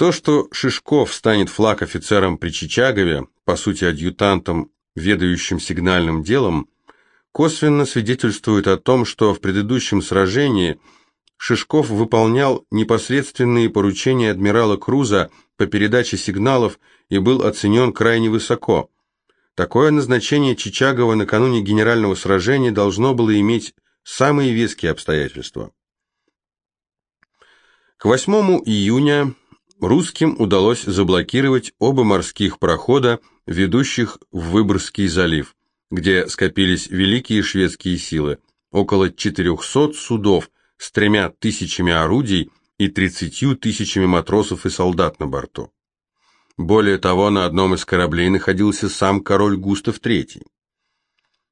То, что Шишков станет флаг-офицером при Чичагове, по сути адъютантом, ведающим сигнальным делом, косвенно свидетельствует о том, что в предыдущем сражении Шишков выполнял непосредственные поручения адмирала Круза по передаче сигналов и был оценен крайне высоко. Такое назначение Чичагова накануне генерального сражения должно было иметь самые веские обстоятельства. К 8 июня русским удалось заблокировать оба морских прохода, ведущих в Выборгский залив, где скопились великие шведские силы, около 400 судов с тремя тысячами орудий и 30 тысячами матросов и солдат на борту. Более того, на одном из кораблей находился сам король Густав III.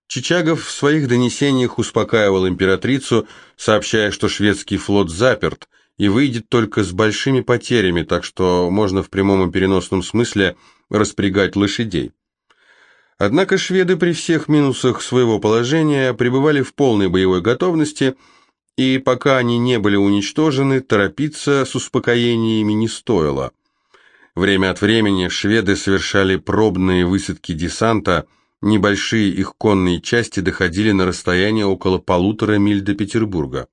Чичагов в своих донесениях успокаивал императрицу, сообщая, что шведский флот заперт и выйдет только с большими потерями, так что можно в прямом и переносном смысле распрягать лошадей. Однако шведы при всех минусах своего положения пребывали в полной боевой готовности, и пока они не были уничтожены, торопиться с успокоениями не стоило. Время от времени шведы совершали пробные высадки десанта – Небольшие их конные части доходили на расстояние около полутора миль до Петербурга.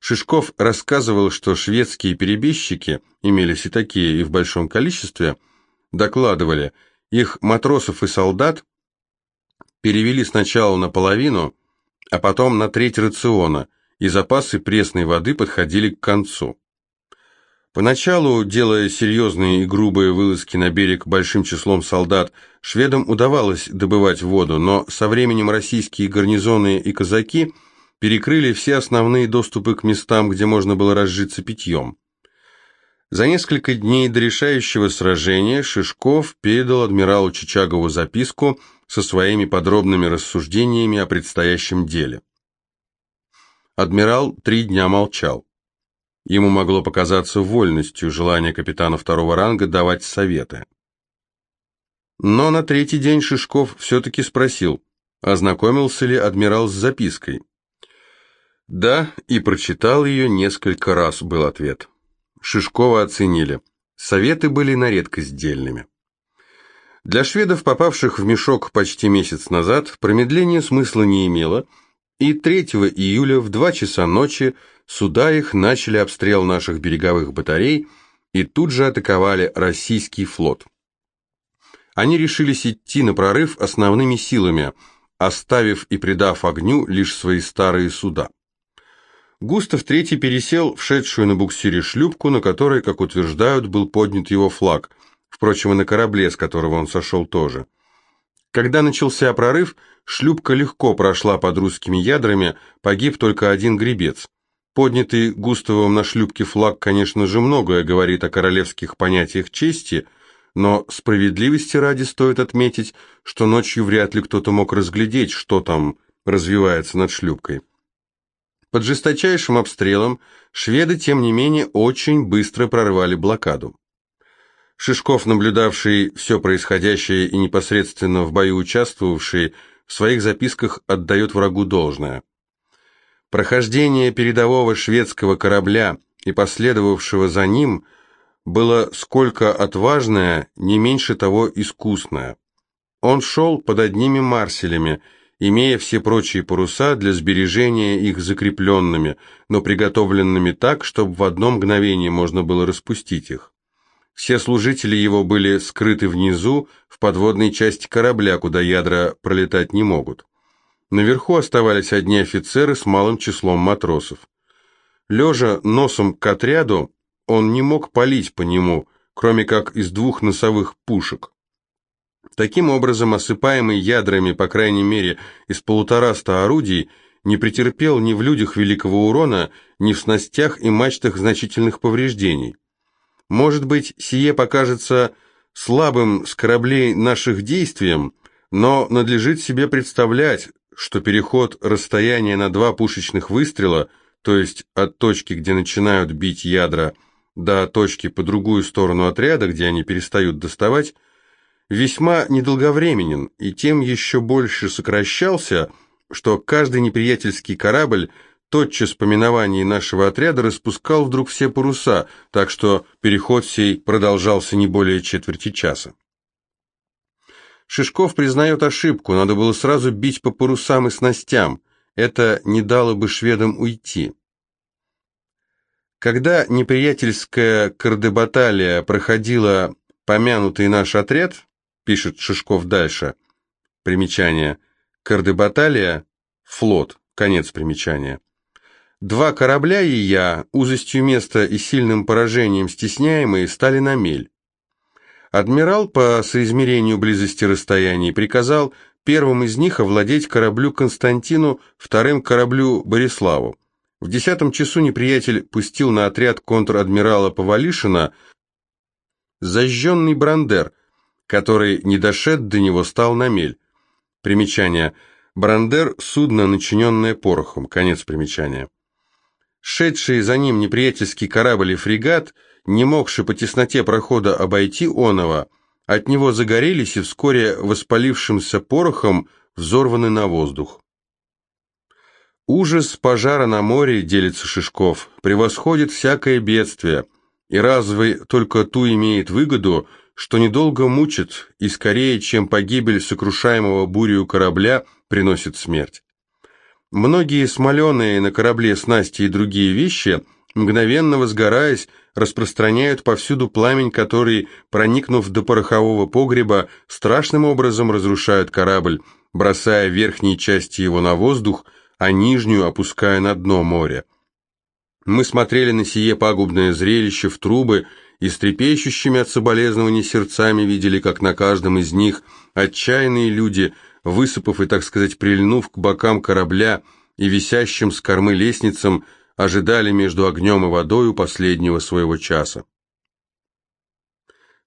Шишков рассказывал, что шведские перебежчики, имелись и такие, и в большом количестве, докладывали, их матросов и солдат перевели сначала наполовину, а потом на треть рациона, и запасы пресной воды подходили к концу. Поначалу, делая серьезные и грубые вылазки на берег большим числом солдат, шведам удавалось добывать воду, но со временем российские гарнизоны и казаки перекрыли все основные доступы к местам, где можно было разжиться питьем. За несколько дней до решающего сражения Шишков передал адмиралу Чичагову записку со своими подробными рассуждениями о предстоящем деле. Адмирал три дня молчал. Ему могло показаться вольностью желание капитана второго ранга давать советы. Но на третий день Шишков все-таки спросил, ознакомился ли адмирал с запиской. «Да, и прочитал ее несколько раз», — был ответ. Шишкова оценили. Советы были на редкость дельными. Для шведов, попавших в мешок почти месяц назад, промедление смысла не имело, и 3 июля в 2 часа ночи Суда их начали обстрел наших береговых батарей и тут же атаковали российский флот. Они решились идти на прорыв основными силами, оставив и придав огню лишь свои старые суда. Густав III пересел в шедшую на буксире шлюпку, на которой, как утверждают, был поднят его флаг, впрочем, и на корабле, с которого он сошел тоже. Когда начался прорыв, шлюпка легко прошла под русскими ядрами, погиб только один гребец. Поднятый Густавом на шлюпке флаг, конечно же, многое говорит о королевских понятиях чести, но справедливости ради стоит отметить, что ночью вряд ли кто-то мог разглядеть, что там развивается над шлюпкой. Под жесточайшим обстрелом шведы, тем не менее, очень быстро прорвали блокаду. Шишков, наблюдавший все происходящее и непосредственно в бою участвовавший, в своих записках отдает врагу должное. Прохождение передового шведского корабля и последовавшего за ним было сколько отважное, не меньше того искусное. Он шел под одними марселями, имея все прочие паруса для сбережения их закрепленными, но приготовленными так, чтобы в одно мгновение можно было распустить их. Все служители его были скрыты внизу, в подводной части корабля, куда ядра пролетать не могут. Наверху оставались одни офицеры с малым числом матросов. Лежа носом к отряду, он не мог палить по нему, кроме как из двух носовых пушек. Таким образом, осыпаемый ядрами, по крайней мере, из полутораста орудий, не претерпел ни в людях великого урона, ни в снастях и мачтах значительных повреждений. Может быть, сие покажется слабым с кораблей наших действием, но надлежит себе представлять, что переход расстояния на два пушечных выстрела, то есть от точки, где начинают бить ядра, до точки по другую сторону отряда, где они перестают доставать, весьма недолговременен и тем еще больше сокращался, что каждый неприятельский корабль тотчас по миновании нашего отряда распускал вдруг все паруса, так что переход сей продолжался не более четверти часа. Шишков признает ошибку, надо было сразу бить по парусам и снастям. Это не дало бы шведам уйти. Когда неприятельская кардебаталия проходила помянутый наш отряд, пишет Шишков дальше, примечание, кардебаталия, флот, конец примечания, Два корабля и я, узостью места и сильным поражением стесняемые, стали на мель. Адмирал по соизмерению близости расстояний приказал первым из них овладеть кораблю Константину, вторым кораблю Бориславу. В десятом часу неприятель пустил на отряд контр-адмирала Повалишина зажженный брандер, который, не дошед до него, стал на мель. Примечание. Брандер – судно, начиненное порохом. Конец примечания. Шедший за ним неприятельский корабль и фрегат, не могший по тесноте прохода обойти оного, от него загорелись и вскоре воспалившимся порохом взорваны на воздух. Ужас пожара на море, делится Шишков, превосходит всякое бедствие, и разве только ту имеет выгоду, что недолго мучит и скорее, чем погибель сокрушаемого бурею корабля, приносит смерть. Многие смоленые на корабле снасти и другие вещи, мгновенно возгораясь, распространяют повсюду пламень, который, проникнув до порохового погреба, страшным образом разрушают корабль, бросая верхние части его на воздух, а нижнюю опуская на дно моря. Мы смотрели на сие пагубное зрелище в трубы и с трепещущими от соболезнований сердцами видели, как на каждом из них отчаянные люди – высыпав и, так сказать, прильнув к бокам корабля и висящим с кормы лестницам, ожидали между огнем и водою последнего своего часа.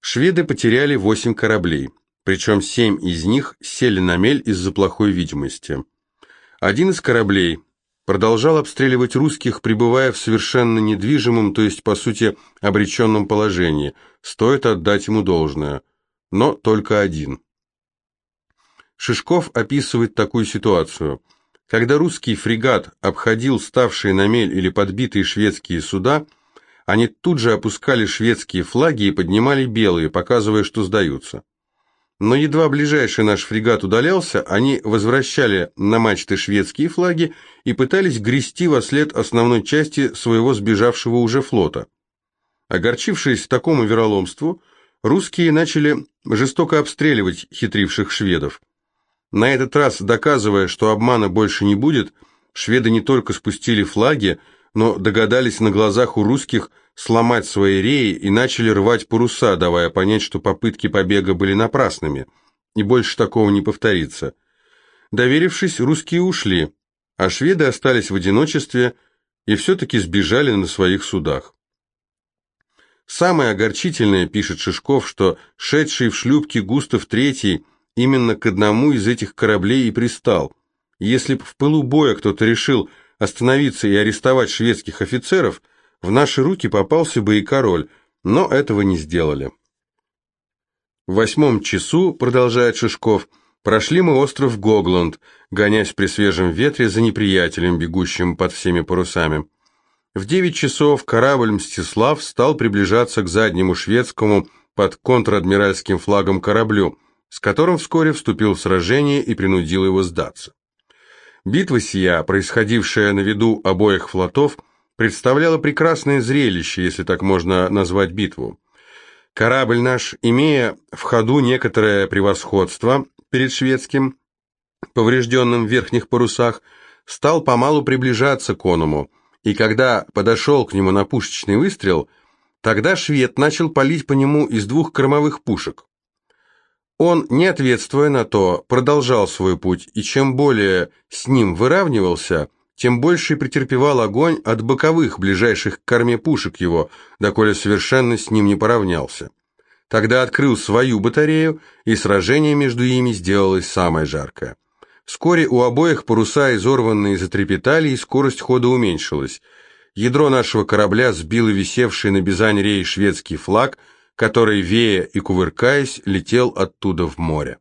Шведы потеряли восемь кораблей, причем семь из них сели на мель из-за плохой видимости. Один из кораблей продолжал обстреливать русских, пребывая в совершенно недвижимом, то есть, по сути, обреченном положении. Стоит отдать ему должное. Но только один. Шишков описывает такую ситуацию. Когда русский фрегат обходил ставшие на мель или подбитые шведские суда, они тут же опускали шведские флаги и поднимали белые, показывая, что сдаются. Но едва ближайший наш фрегат удалялся, они возвращали на мачты шведские флаги и пытались грести во след основной части своего сбежавшего уже флота. Огорчившись такому вероломству, русские начали жестоко обстреливать хитривших шведов. На этот раз, доказывая, что обмана больше не будет, шведы не только спустили флаги, но догадались на глазах у русских сломать свои реи и начали рвать паруса, давая понять, что попытки побега были напрасными, и больше такого не повторится. Доверившись, русские ушли, а шведы остались в одиночестве и все-таки сбежали на своих судах. Самое огорчительное, пишет Шишков, что шедший в шлюпке Густав III именно к одному из этих кораблей и пристал. Если бы в пылу боя кто-то решил остановиться и арестовать шведских офицеров, в наши руки попался бы и король, но этого не сделали. В восьмом часу, продолжает Шишков, прошли мы остров Гогланд, гонясь при свежем ветре за неприятелем, бегущим под всеми парусами. В девять часов корабль «Мстислав» стал приближаться к заднему шведскому под контр-адмиральским флагом кораблю – с которым вскоре вступил в сражение и принудил его сдаться. Битва сия, происходившая на виду обоих флотов, представляла прекрасное зрелище, если так можно назвать битву. Корабль наш, имея в ходу некоторое превосходство перед шведским, поврежденным в верхних парусах, стал помалу приближаться к оному, и когда подошел к нему на пушечный выстрел, тогда швед начал палить по нему из двух кормовых пушек. Он, не ответствуя на то, продолжал свой путь, и чем более с ним выравнивался, тем больше претерпевал огонь от боковых, ближайших к корме пушек его, доколе совершенно с ним не поравнялся. Тогда открыл свою батарею, и сражение между ими сделалось самое жаркое. Вскоре у обоих паруса изорванные затрепетали, и скорость хода уменьшилась. Ядро нашего корабля сбило висевший на бизань рей шведский флаг – который, вея и кувыркаясь, летел оттуда в море.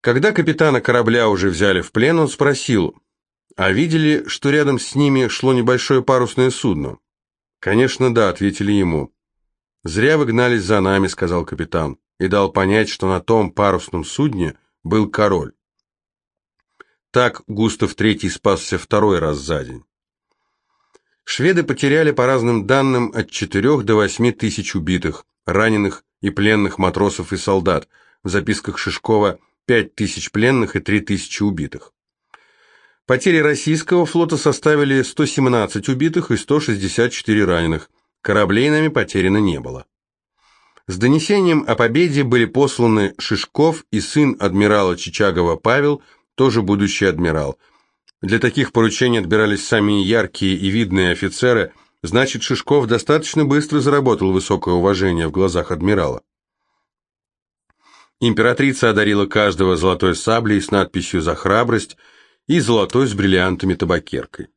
Когда капитана корабля уже взяли в плен, он спросил, А видели, что рядом с ними шло небольшое парусное судно? Конечно, да, ответили ему. Зря вы гнались за нами, сказал капитан, и дал понять, что на том парусном судне был король. Так Густав III спасся второй раз за день. Шведы потеряли по разным данным от 4 до 8 тысяч убитых, раненых и пленных матросов и солдат, в записках Шишкова 5 тысяч пленных и 3 тысячи убитых. Потери российского флота составили 117 убитых и 164 раненых, кораблей нами потеряно не было. С донесением о победе были посланы Шишков и сын адмирала Чичагова Павел, тоже будущий адмирал. Для таких поручений отбирались самые яркие и видные офицеры, значит, Шишков достаточно быстро заработал высокое уважение в глазах адмирала. Императрица одарила каждого золотой саблей с надписью «За храбрость» и золотой с бриллиантами табакеркой.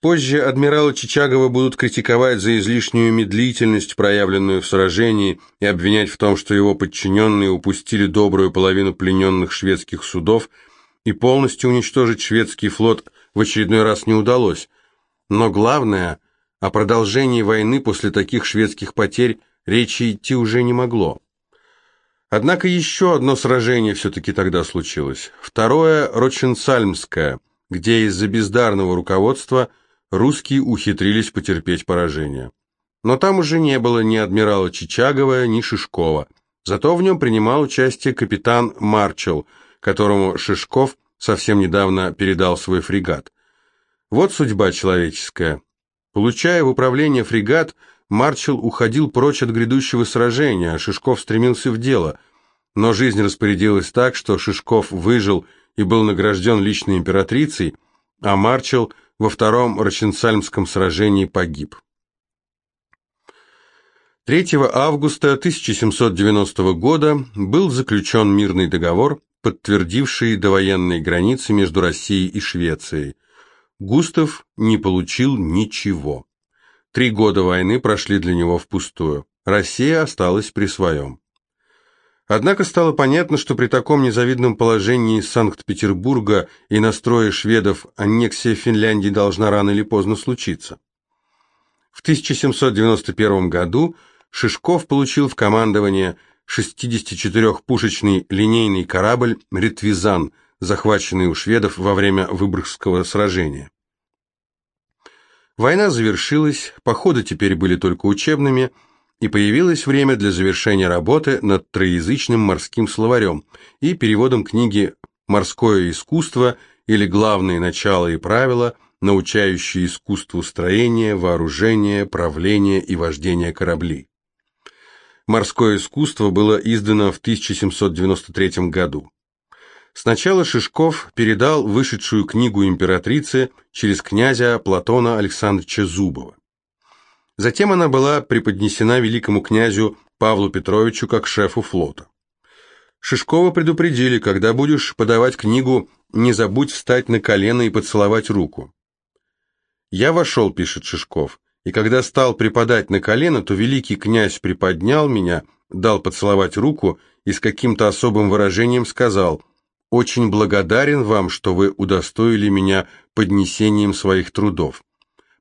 Позже адмирала Чичагова будут критиковать за излишнюю медлительность, проявленную в сражении, и обвинять в том, что его подчиненные упустили добрую половину плененных шведских судов, и полностью уничтожить шведский флот в очередной раз не удалось. Но главное, о продолжении войны после таких шведских потерь речи идти уже не могло. Однако еще одно сражение все-таки тогда случилось. Второе – Роченсальмское, где из-за бездарного руководства русские ухитрились потерпеть поражение. Но там уже не было ни адмирала Чичагова, ни Шишкова. Зато в нем принимал участие капитан Марчел, которому Шишков совсем недавно передал свой фрегат. Вот судьба человеческая. Получая в управление фрегат – Марчел уходил прочь от грядущего сражения, а Шишков стремился в дело. Но жизнь распорядилась так, что Шишков выжил и был награжден личной императрицей, а Марчел во втором Роченсальмском сражении погиб. 3 августа 1790 года был заключен мирный договор, подтвердивший довоенные границы между Россией и Швецией. Густав не получил ничего. Три года войны прошли для него впустую. Россия осталась при своем. Однако стало понятно, что при таком незавидном положении Санкт-Петербурга и настрое шведов аннексия Финляндии должна рано или поздно случиться. В 1791 году Шишков получил в командование 64-пушечный линейный корабль «Ретвизан», захваченный у шведов во время Выборгского сражения. Война завершилась, походы теперь были только учебными, и появилось время для завершения работы над троязычным морским словарем и переводом книги «Морское искусство» или «Главные начала и правила», научающие искусству строения, вооружения, правления и вождения кораблей. «Морское искусство» было издано в 1793 году. Сначала Шишков передал вышедшую книгу императрице через князя Платона Александровича Зубова. Затем она была преподнесена великому князю Павлу Петровичу как шефу флота. Шишкова предупредили, когда будешь подавать книгу, не забудь встать на колено и поцеловать руку. «Я вошел», — пишет Шишков, — «и когда стал припадать на колено, то великий князь приподнял меня, дал поцеловать руку и с каким-то особым выражением сказал — очень благодарен вам, что вы удостоили меня поднесением своих трудов.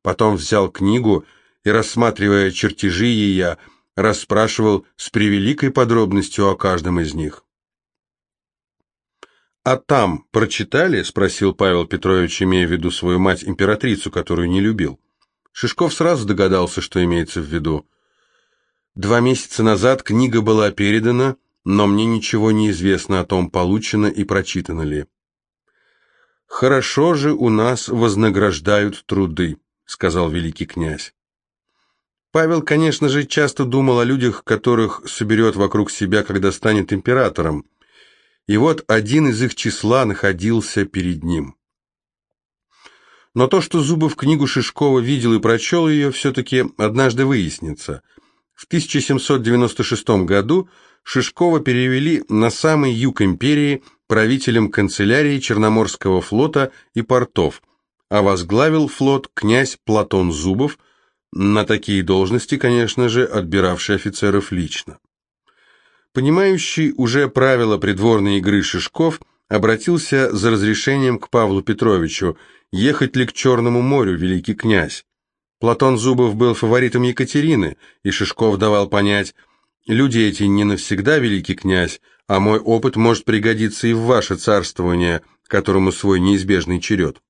Потом взял книгу и, рассматривая чертежи ее, расспрашивал с превеликой подробностью о каждом из них. «А там прочитали?» – спросил Павел Петрович, имея в виду свою мать-императрицу, которую не любил. Шишков сразу догадался, что имеется в виду. Два месяца назад книга была передана – но мне ничего не известно о том, получено и прочитано ли. «Хорошо же у нас вознаграждают труды», — сказал великий князь. Павел, конечно же, часто думал о людях, которых соберет вокруг себя, когда станет императором. И вот один из их числа находился перед ним. Но то, что Зубов книгу Шишкова видел и прочел ее, все-таки однажды выяснится. В 1796 году Шишкова перевели на самый юг империи правителем канцелярии Черноморского флота и портов, а возглавил флот князь Платон Зубов, на такие должности, конечно же, отбиравший офицеров лично. Понимающий уже правила придворной игры Шишков обратился за разрешением к Павлу Петровичу ехать ли к Черному морю, великий князь. Платон Зубов был фаворитом Екатерины, и Шишков давал понять, люди эти не навсегда, великий князь, а мой опыт может пригодиться и в ваше царствование, которому свой неизбежный черед.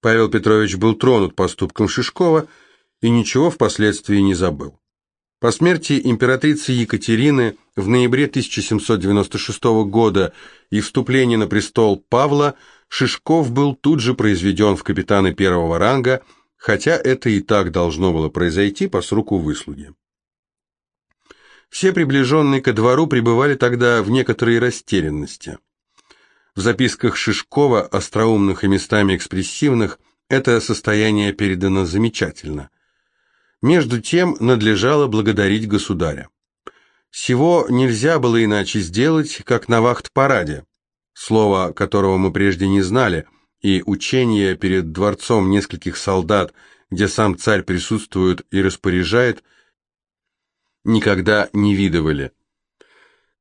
Павел Петрович был тронут поступком Шишкова и ничего впоследствии не забыл. По смерти императрицы Екатерины в ноябре 1796 года и вступлении на престол Павла Шишков был тут же произведен в капитаны первого ранга, хотя это и так должно было произойти по сроку выслуги. Все приближенные ко двору пребывали тогда в некоторой растерянности. В записках Шишкова, остроумных и местами экспрессивных, это состояние передано замечательно. Между тем надлежало благодарить государя. Всего нельзя было иначе сделать, как на вахт-параде, слово которого мы прежде не знали, и учение перед дворцом нескольких солдат, где сам царь присутствует и распоряжает, никогда не видывали.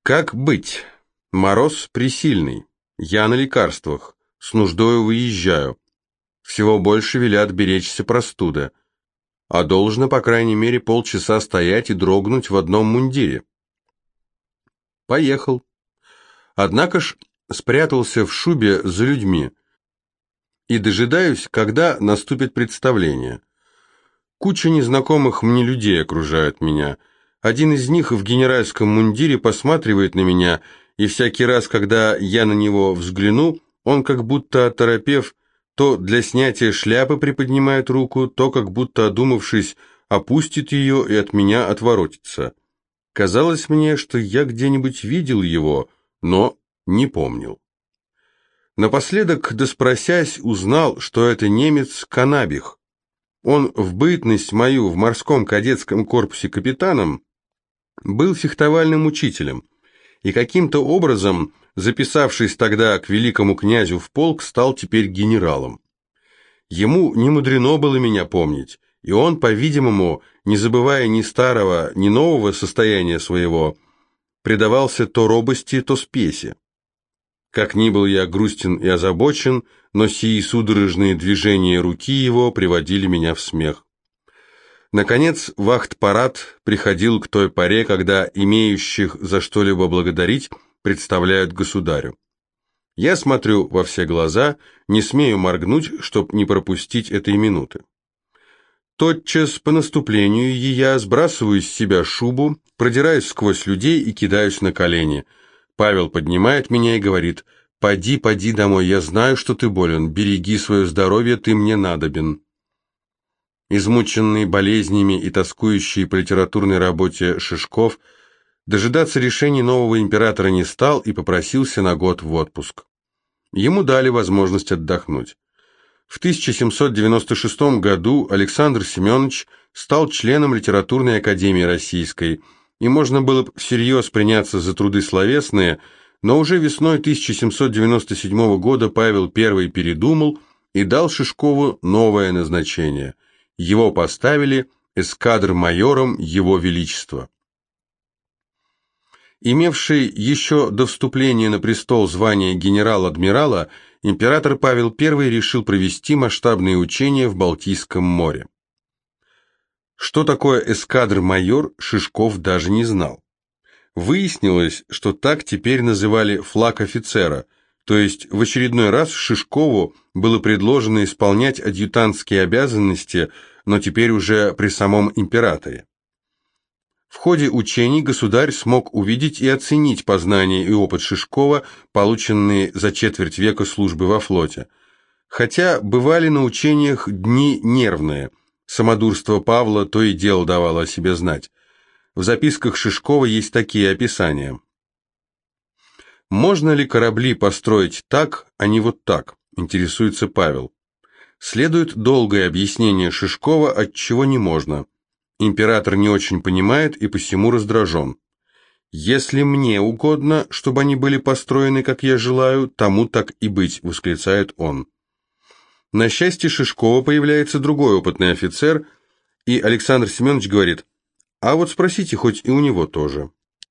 Как быть? Мороз присильный, я на лекарствах, с нуждою выезжаю. Всего больше велят беречься простуда, а должно, по крайней мере, полчаса стоять и дрогнуть в одном мундире. Поехал. Однако ж спрятался в шубе за людьми и дожидаюсь, когда наступит представление. Куча незнакомых мне людей окружает меня. Один из них в генеральском мундире посматривает на меня, и всякий раз, когда я на него взгляну, он как будто оторопев, то для снятия шляпы приподнимает руку, то как будто одумавшись, опустит ее и от меня отворотится. Казалось мне, что я где-нибудь видел его, но не помнил. Напоследок, доспросясь, узнал, что это немец Канабих. Он в бытность мою в морском кадетском корпусе капитаном был фехтовальным учителем, и каким-то образом, записавшись тогда к великому князю в полк, стал теперь генералом. Ему не мудрено было меня помнить, и он, по-видимому, не забывая ни старого, ни нового состояния своего, предавался то робости, то спеси. Как ни был я грустен и озабочен, но сии судорожные движения руки его приводили меня в смех. Наконец, вахт-парад приходил к той поре, когда имеющих за что-либо благодарить представляют государю. Я смотрю во все глаза, не смею моргнуть, чтоб не пропустить этой минуты. Тотчас по наступлению я сбрасываю с себя шубу, продираюсь сквозь людей и кидаюсь на колени – Павел поднимает меня и говорит, «Поди, поди домой, я знаю, что ты болен, береги свое здоровье, ты мне надобен». Измученный болезнями и тоскующий по литературной работе Шишков дожидаться решений нового императора не стал и попросился на год в отпуск. Ему дали возможность отдохнуть. В 1796 году Александр Семенович стал членом Литературной академии Российской – и можно было всерьез приняться за труды словесные, но уже весной 1797 года Павел I передумал и дал Шишкову новое назначение. Его поставили эскадр-майором Его Величества. Имевший еще до вступления на престол звание генерал-адмирала, император Павел I решил провести масштабные учения в Балтийском море. Что такое эскадр-майор, Шишков даже не знал. Выяснилось, что так теперь называли флаг офицера, то есть в очередной раз Шишкову было предложено исполнять адъютантские обязанности, но теперь уже при самом императоре. В ходе учений государь смог увидеть и оценить познания и опыт Шишкова, полученные за четверть века службы во флоте. Хотя бывали на учениях дни нервные – Самодурство Павла то и дело давало о себе знать. В записках Шишкова есть такие описания. «Можно ли корабли построить так, а не вот так?» – интересуется Павел. Следует долгое объяснение Шишкова, от чего не можно. Император не очень понимает и посему раздражен. «Если мне угодно, чтобы они были построены, как я желаю, тому так и быть», – восклицает он. На счастье Шишкова появляется другой опытный офицер, и Александр Семенович говорит, а вот спросите хоть и у него тоже.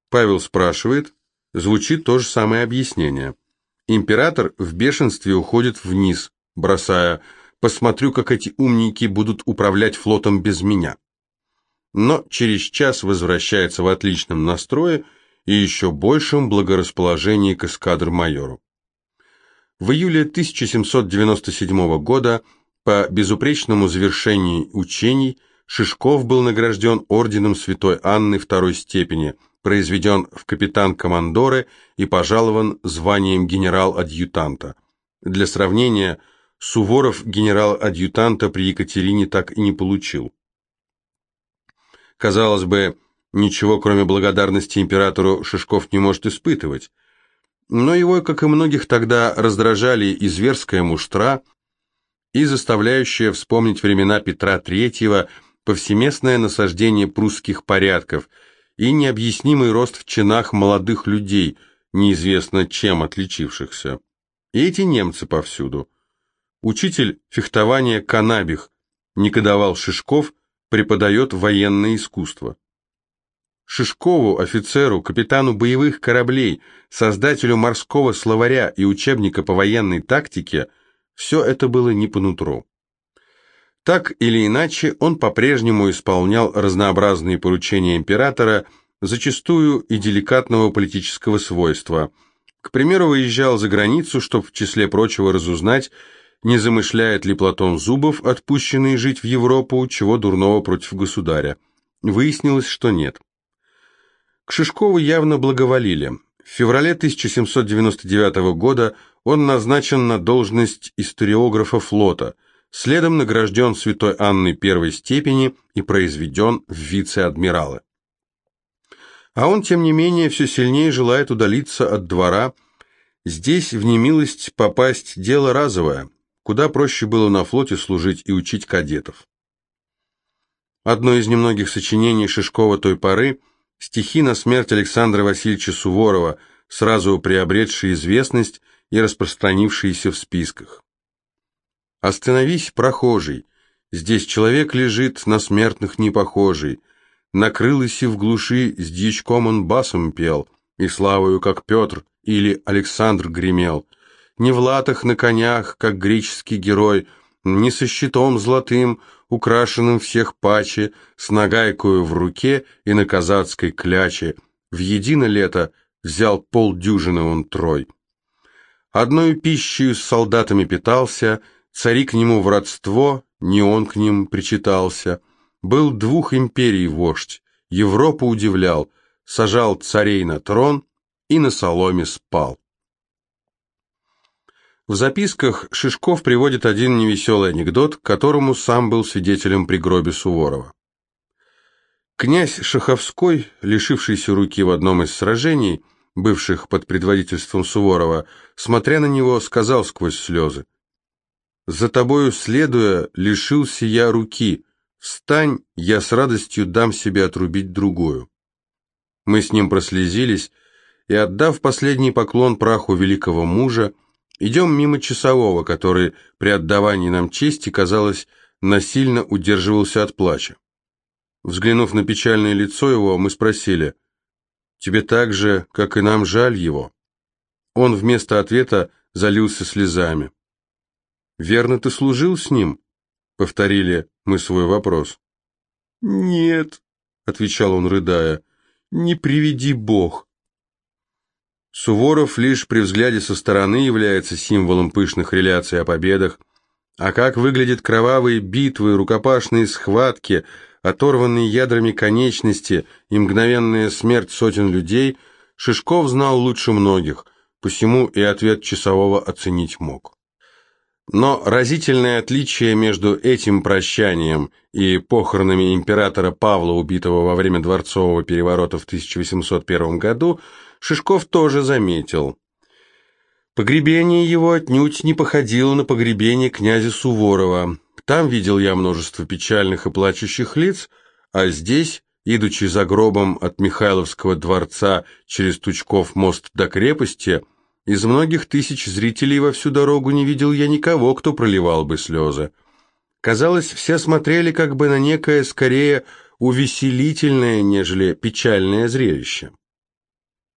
Павел спрашивает, звучит то же самое объяснение. Император в бешенстве уходит вниз, бросая «посмотрю, как эти умники будут управлять флотом без меня». Но через час возвращается в отличном настрое и еще большем благорасположении к эскадр-майору. В июле 1797 года по безупречному завершении учений Шишков был награжден орденом Святой Анны второй степени, произведен в капитан-командоры и пожалован званием генерал-адъютанта. Для сравнения, Суворов генерал-адъютанта при Екатерине так и не получил. Казалось бы, ничего кроме благодарности императору Шишков не может испытывать. Но его, как и многих тогда, раздражали и зверская муштра, и заставляющая вспомнить времена Петра III повсеместное насаждение прусских порядков и необъяснимый рост в чинах молодых людей, неизвестно чем отличившихся. И эти немцы повсюду. Учитель фехтования Канабих, Никодовал Шишков, преподает военное искусство. Шишкову, офицеру, капитану боевых кораблей, создателю морского словаря и учебника по военной тактике – все это было не по нутру. Так или иначе, он по-прежнему исполнял разнообразные поручения императора, зачастую и деликатного политического свойства. К примеру, выезжал за границу, чтобы в числе прочего разузнать, не замышляет ли Платон Зубов, отпущенный жить в Европу, чего дурного против государя. Выяснилось, что нет. К Шишкову явно благоволили. В феврале 1799 года он назначен на должность историографа флота, следом награжден Святой Анной первой степени и произведен в вице-адмиралы. А он, тем не менее, все сильнее желает удалиться от двора. Здесь в немилость попасть – дело разовое, куда проще было на флоте служить и учить кадетов. Одно из немногих сочинений Шишкова той поры – стихи на смерть Александра Васильевича Суворова, сразу приобретшие известность и распространившиеся в списках. «Остановись, прохожий, здесь человек лежит, на смертных не похожий, и в глуши, с дьячком он басом пел, и славою, как Петр или Александр гремел, не в латах на конях, как греческий герой, не со щитом золотым, украшенным всех паче, с нагайкою в руке и на казацкой кляче, в едино лето взял полдюжины он трой. Одной пищей с солдатами питался, цари к нему в родство, не он к ним причитался. Был двух империй вождь, Европу удивлял, сажал царей на трон и на соломе спал. В записках Шишков приводит один невеселый анекдот, которому сам был свидетелем при гробе Суворова. Князь Шаховской, лишившийся руки в одном из сражений, бывших под предводительством Суворова, смотря на него, сказал сквозь слезы. «За тобою следуя, лишился я руки. Встань, я с радостью дам себе отрубить другую». Мы с ним прослезились, и, отдав последний поклон праху великого мужа, идем мимо часового, который при отдавании нам чести, казалось, насильно удерживался от плача. Взглянув на печальное лицо его, мы спросили, Тебе так же, как и нам, жаль его». Он вместо ответа залился слезами. «Верно ты служил с ним?» — повторили мы свой вопрос. «Нет», — отвечал он, рыдая, — «не приведи Бог». Суворов лишь при взгляде со стороны является символом пышных реляций о победах, а как выглядят кровавые битвы, рукопашные схватки — оторванные ядрами конечности и мгновенная смерть сотен людей, Шишков знал лучше многих, посему и ответ часового оценить мог. Но разительное отличие между этим прощанием и похоронами императора Павла, убитого во время дворцового переворота в 1801 году, Шишков тоже заметил. Погребение его отнюдь не походило на погребение князя Суворова, там видел я множество печальных и плачущих лиц, а здесь, идучи за гробом от Михайловского дворца через Тучков мост до крепости, из многих тысяч зрителей во всю дорогу не видел я никого, кто проливал бы слезы. Казалось, все смотрели как бы на некое, скорее, увеселительное, нежели печальное зрелище.